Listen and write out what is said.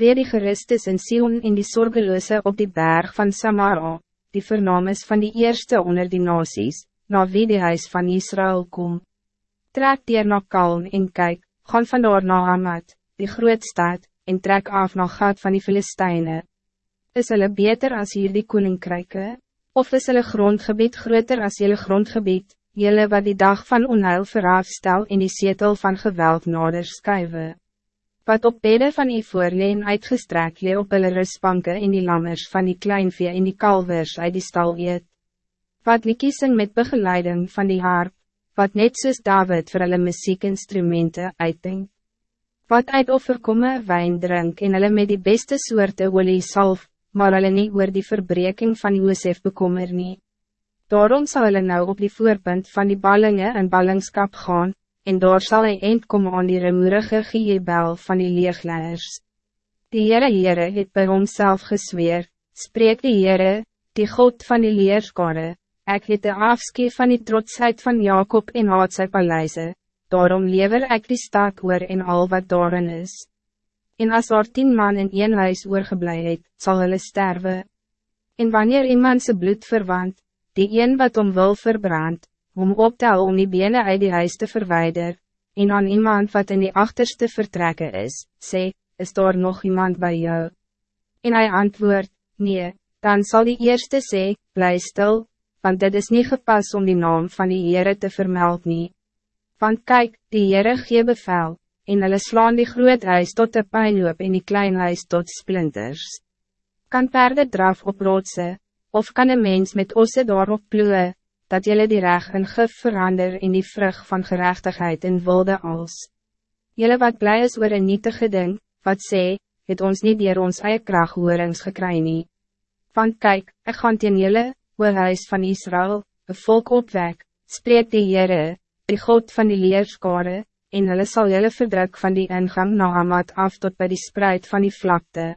Weer die Christus in Sion in die zorgeloze op die berg van Samara, die vernaam is van die eerste onder die nasies, na wie die huis van Israël kom. Trek dier na Kalm en kyk, gaan vandaar na Hamad, die grootstad, en trek af na Gat van die Filisteine. Is hulle beter as hier die koninkryke? Of is hulle grondgebied groter as jylle grondgebied, jylle wat die dag van onheil verafstel in die zetel van geweld nader skuive? Wat op bedde van die voorleen uitgestrek lee op hulle rusbanke in die lammers van die kleinvee in die kalvers uit die stal eet? Wat liekie sing met begeleiding van die harp, wat net soos David vir hulle muziekinstrumenten uitdenkt? wat uit offerkomme wijn drink en hulle met die beste soorte olie salf, maar hulle nie oor die verbreking van Joosef bekommer nie. Daarom zal hulle nou op die voorpunt van die ballingen en ballingskap gaan, en daar zal hy eind kom aan die remoerige giebel van die leegleiders. Die Heere Heere het by homself gesweer, spreek die Heere, die God van die leerskade, ek het de afskeer van die trotsheid van Jacob en haat sy paleise, daarom lever ik die stad oor en al wat daarin is. En als er tien man in een huis oorgeblij het, sal hulle sterwe. En wanneer iemand zijn bloed verwant, die een wat om wil verbrand, om optel om die benen uit die huis te verwijder, en aan iemand wat in die achterste vertrekken is, sê, is daar nog iemand bij jou? En hij antwoord, nee, dan zal die eerste sê, bly stil, want dit is niet gepast om die naam van die Heere te vermeld nie. Want kijk, die Heere gee bevel, en hulle slaan die groot huis tot de pijnloop en die klein huis tot splinters. Kan perde draf op rotse, of kan een mens met osse daarop ploe, dat jullie die reg in gif verander in die vrug van gerechtigheid in wilde als. Jullie wat blij is oor een nietige ding, wat sê, het ons niet dier ons eie krachthoorings gekry nie. Want kijk, ek gaan teen jylle, oor huis van Israël, een volk opwek, spreek die Heere, die God van die leerskare, en hulle sal julle verdruk van die ingang na Hamad af tot bij die spreid van die vlakte.